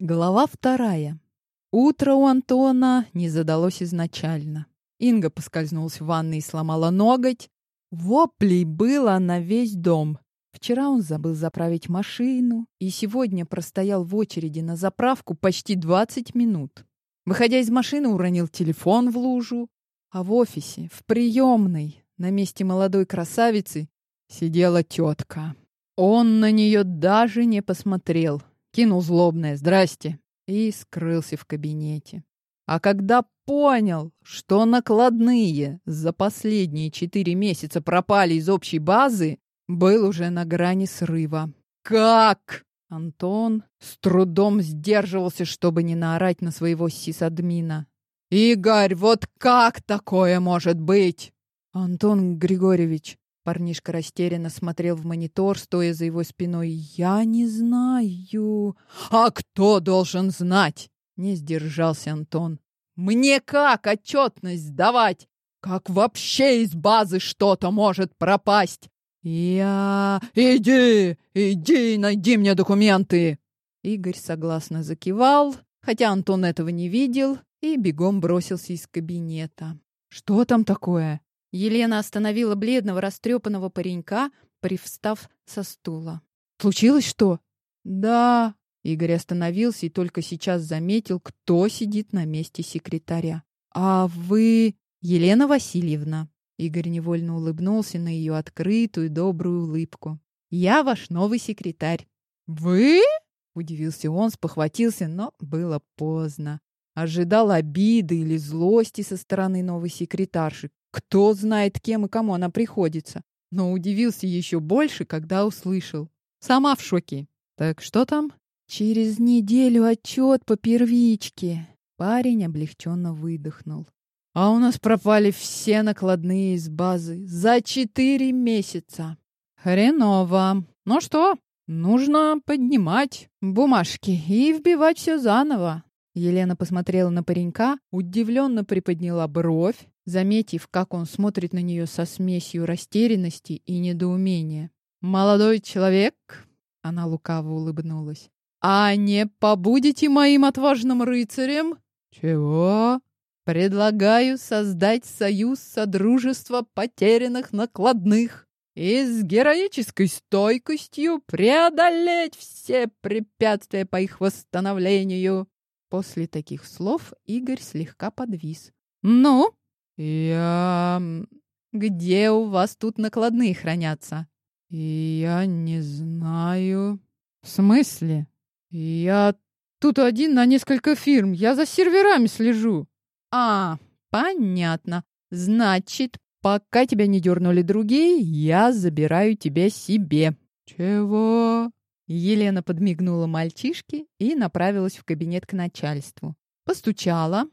Глава вторая. Утро у Антона не задалось изначально. Инга поскользнулась в ванной и сломала ноготь. Воплей было на весь дом. Вчера он забыл заправить машину и сегодня простоял в очереди на заправку почти 20 минут. Выходя из машины, уронил телефон в лужу, а в офисе, в приемной, на месте молодой красавицы, сидела тетка. Он на нее даже не посмотрел, кинул злобное «Здрасте» и скрылся в кабинете. А когда понял, что накладные за последние четыре месяца пропали из общей базы, был уже на грани срыва. «Как?» Антон с трудом сдерживался, чтобы не наорать на своего сисадмина. «Игорь, вот как такое может быть?» «Антон Григорьевич», парнишка растерянно смотрел в монитор, стоя за его спиной. «Я не знаю». «А кто должен знать?» Не сдержался Антон. «Мне как отчетность сдавать? Как вообще из базы что-то может пропасть? «Я... Иди! Иди, найди мне документы!» Игорь согласно закивал, хотя Антон этого не видел, и бегом бросился из кабинета. «Что там такое?» Елена остановила бледного, растрепанного паренька, привстав со стула. «Случилось что?» «Да». Игорь остановился и только сейчас заметил, кто сидит на месте секретаря. «А вы...» «Елена Васильевна». Игорь невольно улыбнулся на ее открытую, добрую улыбку. «Я ваш новый секретарь». «Вы?» — удивился он, спохватился, но было поздно. Ожидал обиды или злости со стороны новой секретарши. Кто знает, кем и кому она приходится. Но удивился еще больше, когда услышал. Сама в шоке. «Так что там?» «Через неделю отчет по первичке». Парень облегченно выдохнул. А у нас пропали все накладные из базы за четыре месяца. Хреново. Ну что, нужно поднимать бумажки и вбивать все заново. Елена посмотрела на паренька, удивленно приподняла бровь, заметив, как он смотрит на нее со смесью растерянности и недоумения. «Молодой человек», — она лукаво улыбнулась, — «а не побудете моим отважным рыцарем?» «Чего?» Предлагаю создать союз Содружества потерянных накладных и с героической стойкостью преодолеть все препятствия по их восстановлению. После таких слов Игорь слегка подвис. «Ну?» «Я...» «Где у вас тут накладные хранятся?» «Я не знаю...» «В смысле?» «Я тут один на несколько фирм. Я за серверами слежу». А, понятно. Значит, пока тебя не дернули другие, я забираю тебя себе. Чего? Елена подмигнула мальчишке и направилась в кабинет к начальству. Постучала.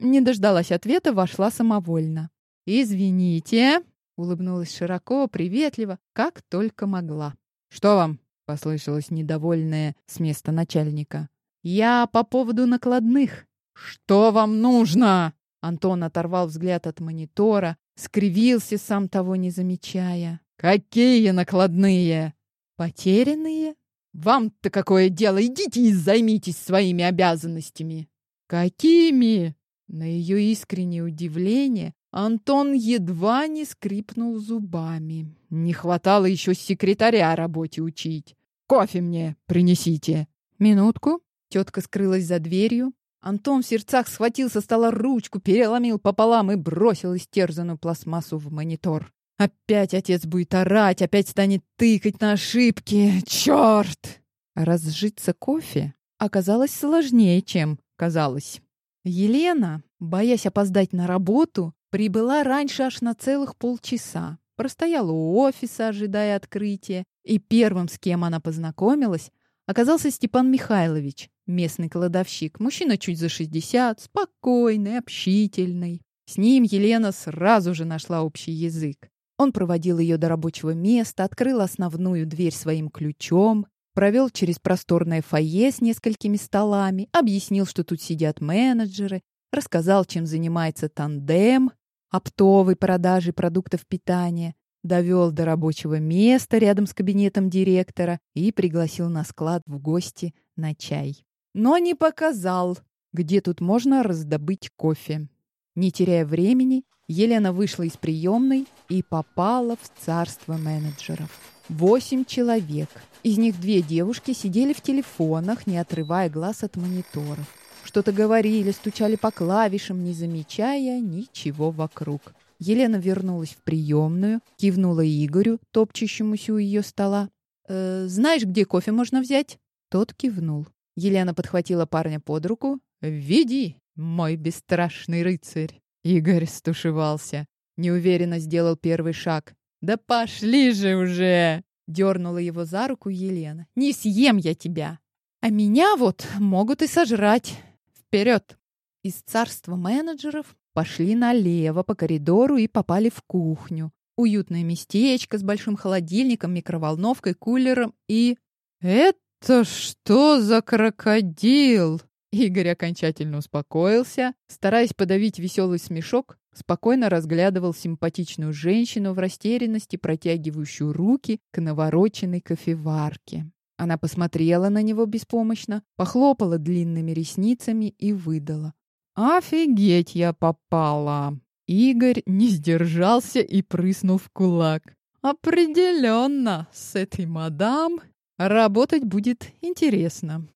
Не дождалась ответа, вошла самовольно. «Извините», — улыбнулась широко, приветливо, как только могла. «Что вам?» — послышалось недовольное с места начальника. «Я по поводу накладных. «Что вам нужно?» Антон оторвал взгляд от монитора, скривился, сам того не замечая. «Какие накладные?» «Потерянные?» «Вам-то какое дело? Идите и займитесь своими обязанностями!» «Какими?» На ее искреннее удивление Антон едва не скрипнул зубами. Не хватало еще секретаря работе учить. «Кофе мне принесите!» «Минутку». Тетка скрылась за дверью, Антон в сердцах схватил со стола ручку, переломил пополам и бросил истерзанную пластмассу в монитор. Опять отец будет орать, опять станет тыкать на ошибки. Черт! Разжиться кофе оказалось сложнее, чем казалось. Елена, боясь опоздать на работу, прибыла раньше аж на целых полчаса. Простояла у офиса, ожидая открытия, и первым, с кем она познакомилась, оказался Степан Михайлович, местный кладовщик. Мужчина чуть за 60, спокойный, общительный. С ним Елена сразу же нашла общий язык. Он проводил ее до рабочего места, открыл основную дверь своим ключом, провел через просторное фойе с несколькими столами, объяснил, что тут сидят менеджеры, рассказал, чем занимается тандем, оптовой продажей продуктов питания, довел до рабочего места рядом с кабинетом директора и пригласил на склад в гости на чай. Но не показал, где тут можно раздобыть кофе. Не теряя времени, Елена вышла из приемной и попала в царство менеджеров. Восемь человек. Из них две девушки сидели в телефонах, не отрывая глаз от мониторов. Что-то говорили, стучали по клавишам, не замечая ничего вокруг. Елена вернулась в приемную, кивнула Игорю, топчущемуся у ее стола. «Э, «Знаешь, где кофе можно взять?» Тот кивнул. Елена подхватила парня под руку. «Веди, мой бесстрашный рыцарь!» Игорь стушевался. Неуверенно сделал первый шаг. «Да пошли же уже!» Дернула его за руку Елена. «Не съем я тебя! А меня вот могут и сожрать!» Вперед! Из царства менеджеров пошли налево по коридору и попали в кухню. Уютное местечко с большим холодильником, микроволновкой, кулером и... «Это что за крокодил?» Игорь окончательно успокоился, стараясь подавить веселый смешок, спокойно разглядывал симпатичную женщину в растерянности, протягивающую руки к навороченной кофеварке. Она посмотрела на него беспомощно, похлопала длинными ресницами и выдала. «Офигеть я попала!» Игорь не сдержался и прыснул в кулак. «Определенно, с этой мадам работать будет интересно».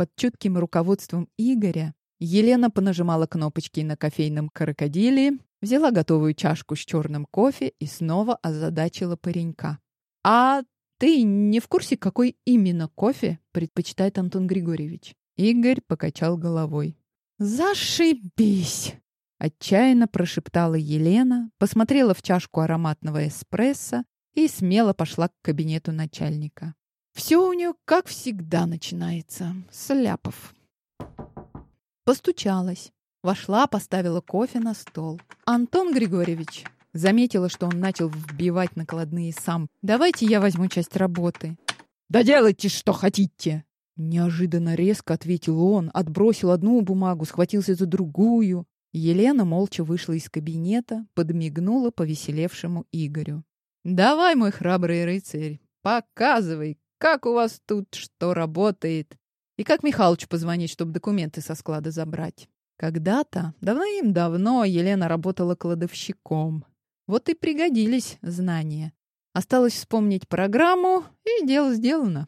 Под чутким руководством Игоря Елена понажимала кнопочки на кофейном крокодиле, взяла готовую чашку с черным кофе и снова озадачила паренька. «А ты не в курсе, какой именно кофе предпочитает Антон Григорьевич? Игорь покачал головой. Зашибись! Отчаянно прошептала Елена, посмотрела в чашку ароматного эспрессо и смело пошла к кабинету начальника. Все у нее, как всегда, начинается. С ляпов. Постучалась. Вошла, поставила кофе на стол. «Антон Григорьевич, Заметила, что он начал вбивать накладные сам. «Давайте я возьму часть работы». «Да делайте, что хотите!» Неожиданно резко ответил он, отбросил одну бумагу, схватился за другую. Елена молча вышла из кабинета, подмигнула повеселевшему Игорю. «Давай, мой храбрый рыцарь, показывай, как у вас тут что работает, и как Михалычу позвонить, чтобы документы со склада забрать». Когда-то, давным-давно, Елена работала кладовщиком. Вот и пригодились знания. Осталось вспомнить программу, и дело сделано.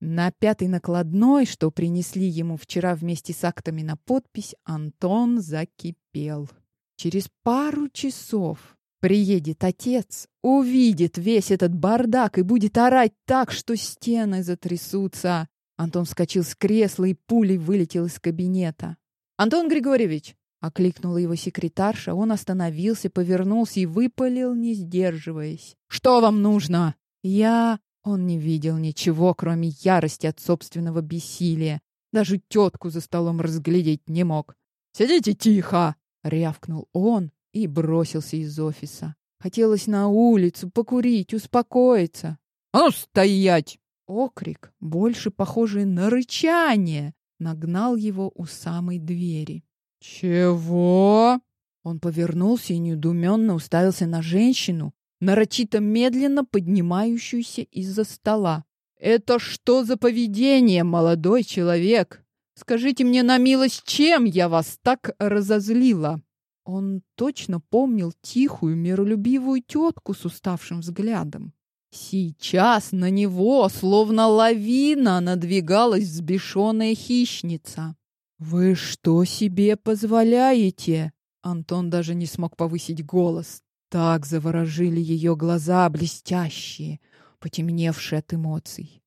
На пятой накладной, что принесли ему вчера вместе с актами на подпись, Антон закипел. Через пару часов приедет отец, увидит весь этот бардак и будет орать так, что стены затрясутся. Антон вскочил с кресла и пулей вылетел из кабинета. «Антон Григорьевич, Окликнула его секретарша, он остановился, повернулся и выпалил, не сдерживаясь. «Что вам нужно?» «Я...» Он не видел ничего, кроме ярости от собственного бессилия. Даже тетку за столом разглядеть не мог. «Сидите тихо!» — рявкнул он и бросился из офиса. Хотелось на улицу покурить, успокоиться. «А ну, стоять!» Окрик, больше похожий на рычание, нагнал его у самой двери. «Чего?» Он повернулся и недоуменно уставился на женщину, нарочито медленно поднимающуюся из-за стола. «Это что за поведение, молодой человек? Скажите мне на милость, чем я вас так разозлила?» Он точно помнил тихую, миролюбивую тетку с уставшим взглядом. Сейчас на него, словно лавина, надвигалась взбешенная хищница. «Вы что себе позволяете?» Антон даже не смог повысить голос. Так заворожили ее глаза блестящие, потемневшие от эмоций.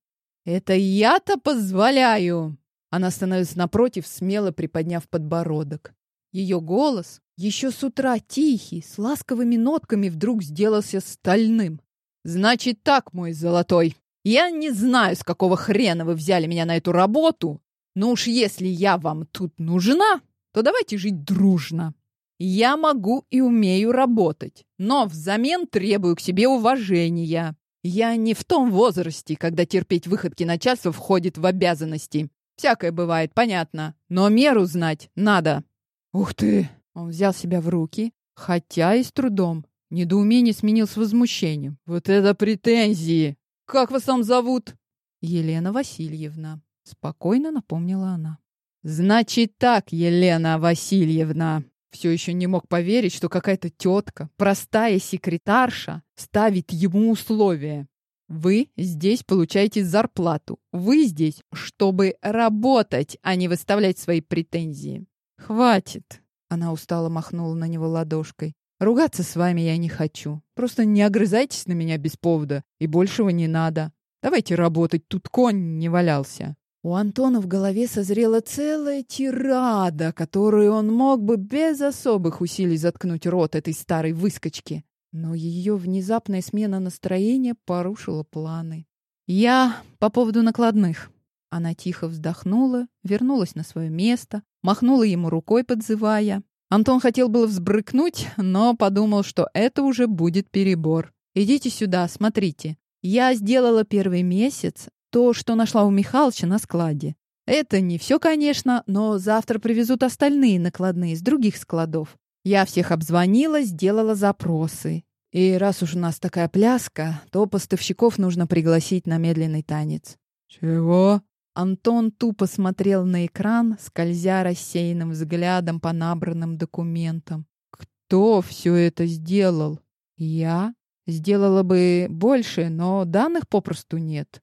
«Это я-то позволяю!» Она становится напротив, смело приподняв подбородок. Ее голос, еще с утра тихий, с ласковыми нотками, вдруг сделался стальным. «Значит так, мой золотой, я не знаю, с какого хрена вы взяли меня на эту работу, но уж если я вам тут нужна, то давайте жить дружно. Я могу и умею работать, но взамен требую к себе уважения. Я не в том возрасте, когда терпеть выходки начальства входит в обязанности. Всякое бывает, понятно, но меру знать надо. Ух ты! Он взял себя в руки, хотя и с трудом. Недоумение с возмущением. Вот это претензии! Как вас там зовут? Елена Васильевна. Спокойно напомнила она. «Значит так, Елена Васильевна!» Все еще не мог поверить, что какая-то тетка, простая секретарша, ставит ему условия. Вы здесь получаете зарплату. Вы здесь, чтобы работать, а не выставлять свои претензии. Хватит. Она устало махнула на него ладошкой. Ругаться с вами я не хочу. Просто не огрызайтесь на меня без повода, и большего не надо. Давайте работать, тут конь не валялся. У Антона в голове созрела целая тирада, которую он мог бы без особых усилий заткнуть рот этой старой выскочки. Но ее внезапная смена настроения порушила планы. «Я по поводу накладных». Она тихо вздохнула, вернулась на свое место, махнула ему рукой, подзывая. Антон хотел было взбрыкнуть, но подумал, что это уже будет перебор. «Идите сюда, смотрите. Я сделала первый месяц то, что нашла у Михалыча на складе. Это не все, конечно, но завтра привезут остальные накладные с других складов. Я всех обзвонила, сделала запросы. И раз уж у нас такая пляска, то поставщиков нужно пригласить на медленный танец. Чего? Антон тупо смотрел на экран, скользя рассеянным взглядом по набранным документам. Кто все это сделал? Я? Сделала бы больше, но данных попросту нет.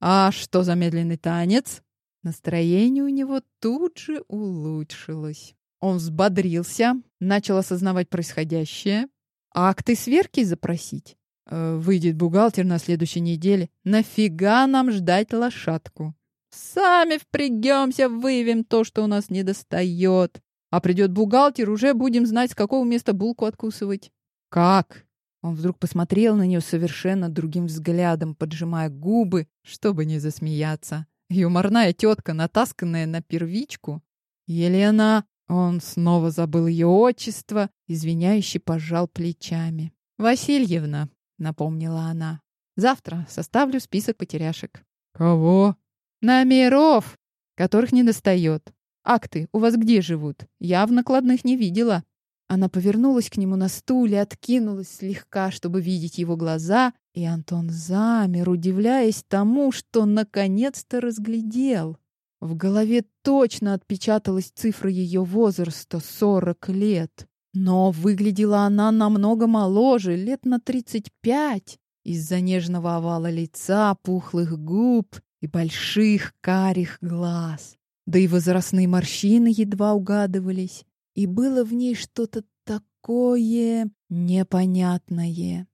А что за медленный танец? Настроение у него тут же улучшилось. Он взбодрился, начал осознавать происходящее. Акты сверки запросить? Э, выйдет бухгалтер на следующей неделе. Нафига нам ждать лошадку? Сами впрягемся, выявим то, что у нас не достает. А придет бухгалтер, уже будем знать, с какого места булку откусывать. Как? Он вдруг посмотрел на нее совершенно другим взглядом, поджимая губы, чтобы не засмеяться. Юморная тетка, натасканная на первичку. Елена, он снова забыл ее отчество, извиняюще пожал плечами. «Васильевна», — напомнила она, — «завтра составлю список потеряшек». «Кого?» «Номеров, которых не достает. Акты у вас где живут? Я в накладных не видела». Она повернулась к нему на стуле, откинулась слегка, чтобы видеть его глаза, и Антон замер, удивляясь тому, что наконец-то разглядел. В голове точно отпечаталась цифра ее возраста — сорок лет. Но выглядела она намного моложе, лет на тридцать пять, из-за нежного овала лица, пухлых губ и больших карих глаз. Да и возрастные морщины едва угадывались и было в ней что-то такое непонятное.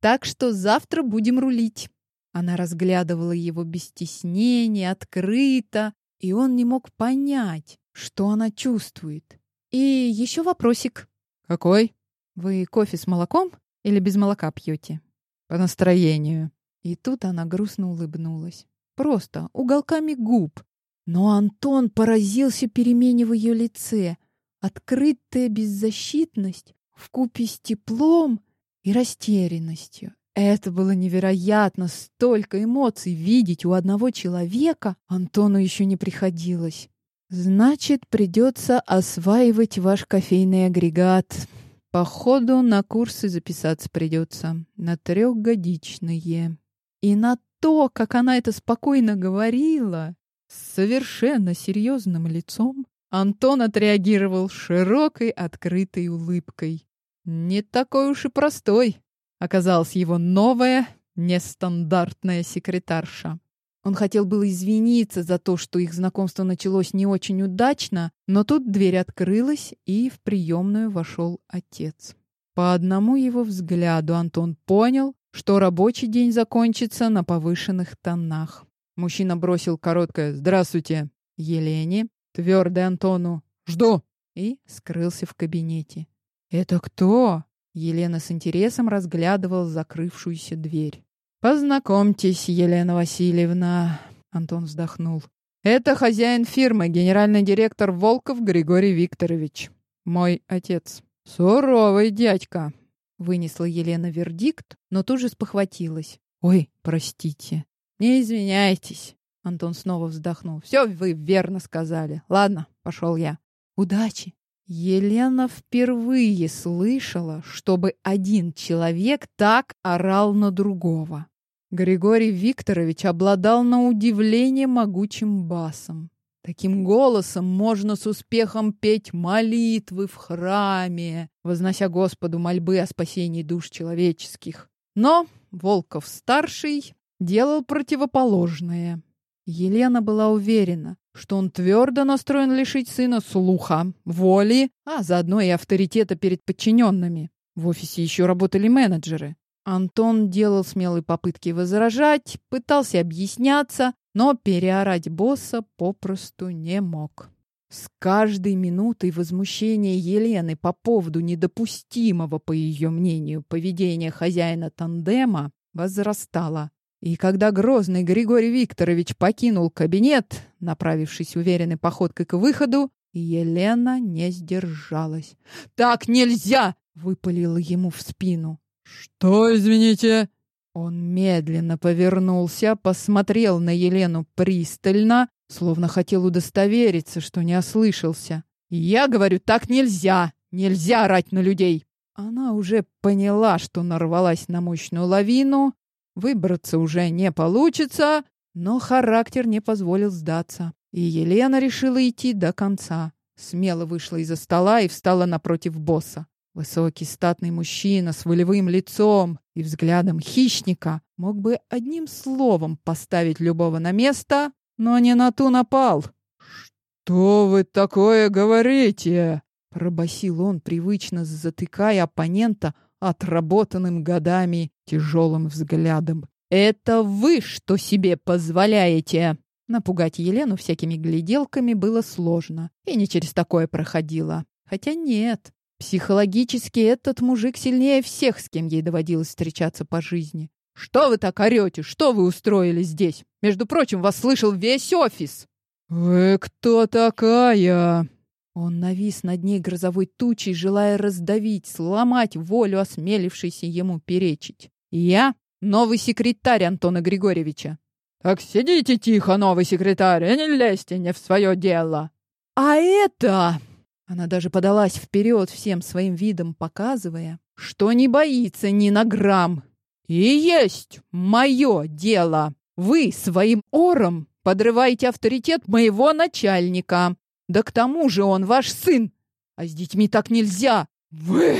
Так что завтра будем рулить. Она разглядывала его без стеснения, открыто, и он не мог понять, что она чувствует. И еще вопросик. Какой? Вы кофе с молоком или без молока пьете? По настроению. И тут она грустно улыбнулась. Просто уголками губ. Но Антон поразился перемене в ее лице. Открытая беззащитность в купе с теплом и растерянностью. Это было невероятно, столько эмоций видеть у одного человека Антону еще не приходилось. Значит, придется осваивать ваш кофейный агрегат. Походу, на курсы записаться придется, на трехгодичные. И на то, как она это спокойно говорила, с совершенно серьезным лицом, Антон отреагировал широкой, открытой улыбкой. Не такой уж и простой оказалась его новая, нестандартная секретарша. Он хотел было извиниться за то, что их знакомство началось не очень удачно, но тут дверь открылась, и в приемную вошел отец. По одному его взгляду Антон понял, что рабочий день закончится на повышенных тонах. Мужчина бросил короткое «Здравствуйте» Елене, Твердый Антону «Жду!» и скрылся в кабинете. «Это кто?» Елена с интересом разглядывала закрывшуюся дверь. «Познакомьтесь, Елена Васильевна», — Антон вздохнул. «Это хозяин фирмы, генеральный директор Волков Григорий Викторович. Мой отец. Суровый дядька», — вынесла Елена вердикт, но тут же спохватилась. «Ой, простите». «Не извиняйтесь. Антон снова вздохнул. «Все вы верно сказали. Ладно, пошел я. Удачи!» Елена впервые слышала, чтобы один человек так орал на другого. Григорий Викторович обладал на удивление могучим басом. Таким голосом можно с успехом петь молитвы в храме, вознося Господу мольбы о спасении душ человеческих. Но Волков-старший делал противоположное. Елена была уверена, что он твердо настроен лишить сына слуха, воли, а заодно и авторитета перед подчиненными. В офисе еще работали менеджеры. Антон делал смелые попытки возражать, пытался объясняться, но переорать босса попросту не мог. С каждой минутой возмущение Елены по поводу недопустимого, по ее мнению, поведения хозяина тандема возрастало. И когда грозный Григорий Викторович покинул кабинет, направившись уверенной походкой к выходу, Елена не сдержалась. «Так нельзя!» — выпалила ему в спину. «Что, извините?» Он медленно повернулся, посмотрел на Елену пристально, словно хотел удостовериться, что не ослышался. «Я говорю, так нельзя! Нельзя орать на людей!» Она уже поняла, что нарвалась на мощную лавину, выбраться уже не получится, но характер не позволил сдаться. И Елена решила идти до конца. Смело вышла из-за стола и встала напротив босса. Высокий статный мужчина с волевым лицом и взглядом хищника мог бы одним словом поставить любого на место, но не на ту напал. «Что вы такое говорите?» — пробасил он, привычно затыкая оппонента отработанным годами тяжелым взглядом. «Это вы что себе позволяете?» Напугать Елену всякими гляделками было сложно, и не через такое проходило. Хотя нет, Психологически этот мужик сильнее всех, с кем ей доводилось встречаться по жизни. Что вы так орете? Что вы устроили здесь? Между прочим, вас слышал весь офис. Вы кто такая? Он навис над ней грозовой тучей, желая раздавить, сломать волю осмелившейся ему перечить. Я новый секретарь Антона Григорьевича. Так сидите тихо, новый секретарь, и не лезьте не в свое дело. А это она даже подалась вперед всем своим видом, показывая, что не боится ни на грамм. И есть мое дело. Вы своим ором подрываете авторитет моего начальника. Да к тому же он ваш сын. А с детьми так нельзя. Вы...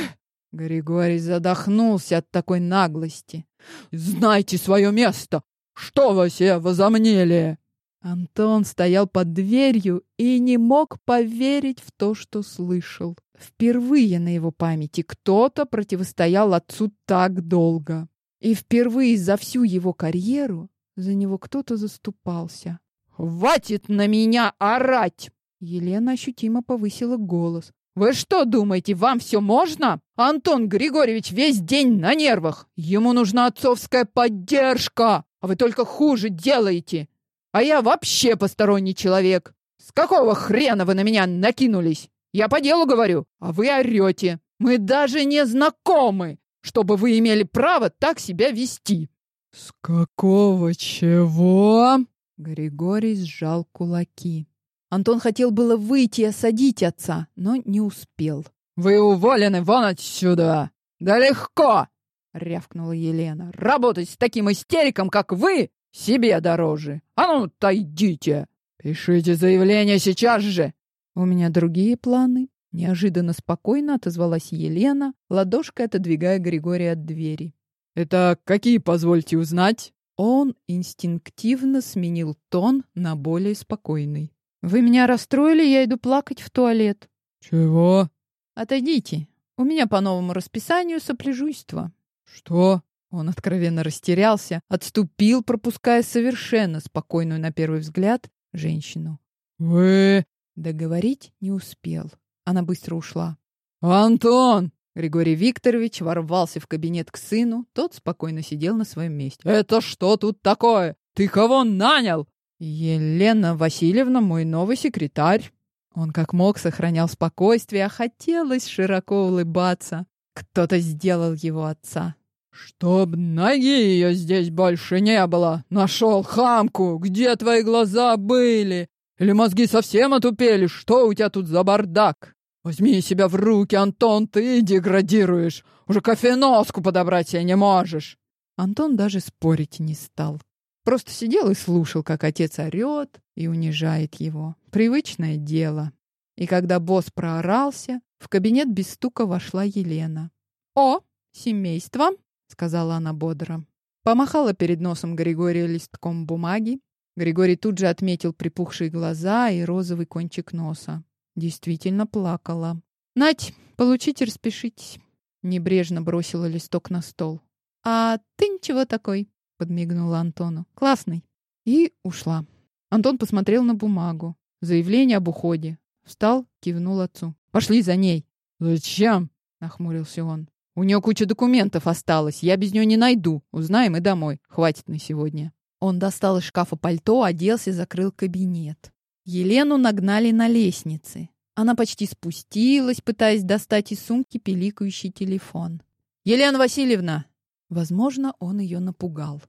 Григорий задохнулся от такой наглости. «Знайте свое место! Что вы все возомнили?» Антон стоял под дверью и не мог поверить в то, что слышал. Впервые на его памяти кто-то противостоял отцу так долго. И впервые за всю его карьеру за него кто-то заступался. «Хватит на меня орать!» Елена ощутимо повысила голос. «Вы что думаете, вам все можно? Антон Григорьевич весь день на нервах. Ему нужна отцовская поддержка, а вы только хуже делаете. А я вообще посторонний человек. С какого хрена вы на меня накинулись? Я по делу говорю, а вы орете. Мы даже не знакомы, чтобы вы имели право так себя вести. С какого чего? Григорий сжал кулаки. Антон хотел было выйти и осадить отца, но не успел. Вы уволены вон отсюда. Да легко, рявкнула Елена. Работать с таким истериком, как вы, себе дороже. А ну, отойдите! Пишите заявление сейчас же!» «У меня другие планы», — неожиданно спокойно отозвалась Елена, ладошкой отодвигая Григория от двери. «Это какие, позвольте узнать?» Он инстинктивно сменил тон на более спокойный. «Вы меня расстроили, я иду плакать в туалет». «Чего?» «Отойдите. У меня по новому расписанию сопляжуйство». «Что?» Он откровенно растерялся, отступил, пропуская совершенно спокойную на первый взгляд женщину. «Вы...» Договорить не успел. Она быстро ушла. «Антон!» Григорий Викторович ворвался в кабинет к сыну. Тот спокойно сидел на своем месте. «Это что тут такое? Ты кого нанял?» «Елена Васильевна, мой новый секретарь». Он как мог сохранял спокойствие, а хотелось широко улыбаться. Кто-то сделал его отца. «Чтоб ноги ее здесь больше не было! Нашел хамку! Где твои глаза были? Или мозги совсем отупели? Что у тебя тут за бардак? Возьми себя в руки, Антон, ты деградируешь! Уже кофеноску подобрать себе не можешь!» Антон даже спорить не стал. Просто сидел и слушал, как отец орёт и унижает его. Привычное дело. И когда босс проорался, в кабинет без стука вошла Елена. «О, семейство!» — сказала она бодро. Помахала перед носом Григория листком бумаги. Григорий тут же отметил припухшие глаза и розовый кончик носа. Действительно плакала. «Нать, получите, распишитесь». Небрежно бросила листок на стол. «А ты ничего такой», — подмигнула Антону. «Классный». И ушла. Антон посмотрел на бумагу. Заявление об уходе. Встал, кивнул отцу. «Пошли за ней». «Зачем?» — нахмурился он. «У нее куча документов осталось. Я без нее не найду. Узнаем и домой. Хватит на сегодня». Он достал из шкафа пальто, оделся и закрыл кабинет. Елену нагнали на лестнице. Она почти спустилась, пытаясь достать из сумки пиликающий телефон. «Елена Васильевна!» Возможно, он ее напугал.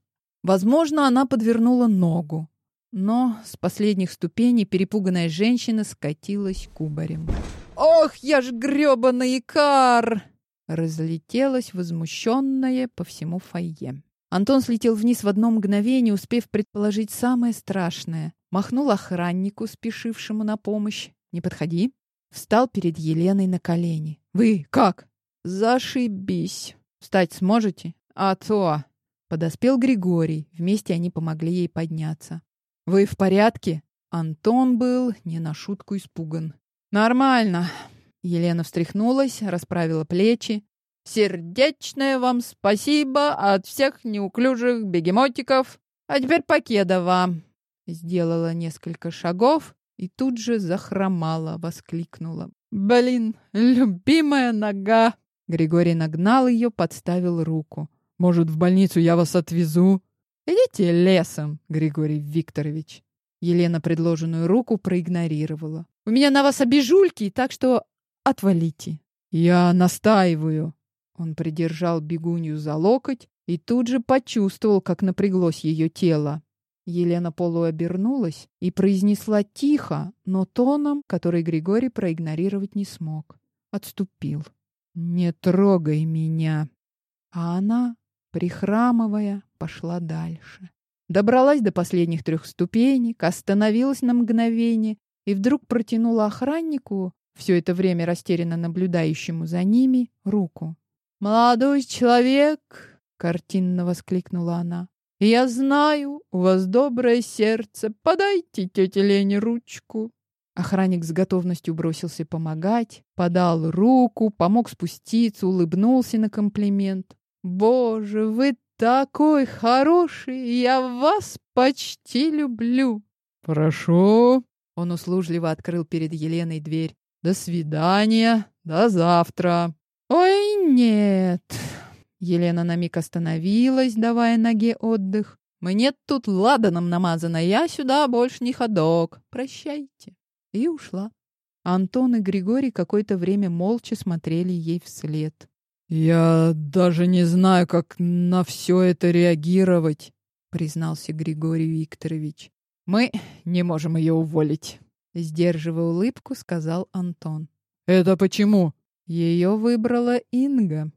Возможно, она подвернула ногу. Но с последних ступеней перепуганная женщина скатилась кубарем. «Ох, я ж грёбаный икар!» Разлетелась возмущенная по всему фойе. Антон слетел вниз в одно мгновение, успев предположить самое страшное. Махнул охраннику, спешившему на помощь. «Не подходи!» Встал перед Еленой на колени. «Вы как?» «Зашибись! Встать сможете?» «А то!» Подоспел Григорий. Вместе они помогли ей подняться. «Вы в порядке?» Антон был не на шутку испуган. «Нормально!» Елена встряхнулась, расправила плечи. «Сердечное вам спасибо от всех неуклюжих бегемотиков! А теперь Покедова!» Сделала несколько шагов и тут же захромала, воскликнула. «Блин, любимая нога!» Григорий нагнал ее, подставил руку. Может, в больницу я вас отвезу? Идите лесом, Григорий Викторович. Елена предложенную руку проигнорировала. У меня на вас обижульки, так что отвалите. Я настаиваю. Он придержал бегунью за локоть и тут же почувствовал, как напряглось ее тело. Елена полуобернулась и произнесла тихо, но тоном, который Григорий проигнорировать не смог. Отступил. «Не трогай меня!» А она прихрамывая, пошла дальше. Добралась до последних трех ступенек, остановилась на мгновение и вдруг протянула охраннику, все это время растерянно наблюдающему за ними, руку. «Молодой человек!» — картинно воскликнула она. «Я знаю, у вас доброе сердце. Подайте тете Лене ручку». Охранник с готовностью бросился помогать, подал руку, помог спуститься, улыбнулся на комплимент. Боже, вы такой хороший, я вас почти люблю. Прошу. Он услужливо открыл перед Еленой дверь. До свидания, до завтра. Ой, нет. Елена на миг остановилась, давая ноге отдых. Мне тут ладаном намазано, я сюда больше не ходок. Прощайте. И ушла. Антон и Григорий какое-то время молча смотрели ей вслед. «Я даже не знаю, как на все это реагировать», — признался Григорий Викторович. «Мы не можем ее уволить», — сдерживая улыбку, сказал Антон. «Это почему?» «Ее выбрала Инга».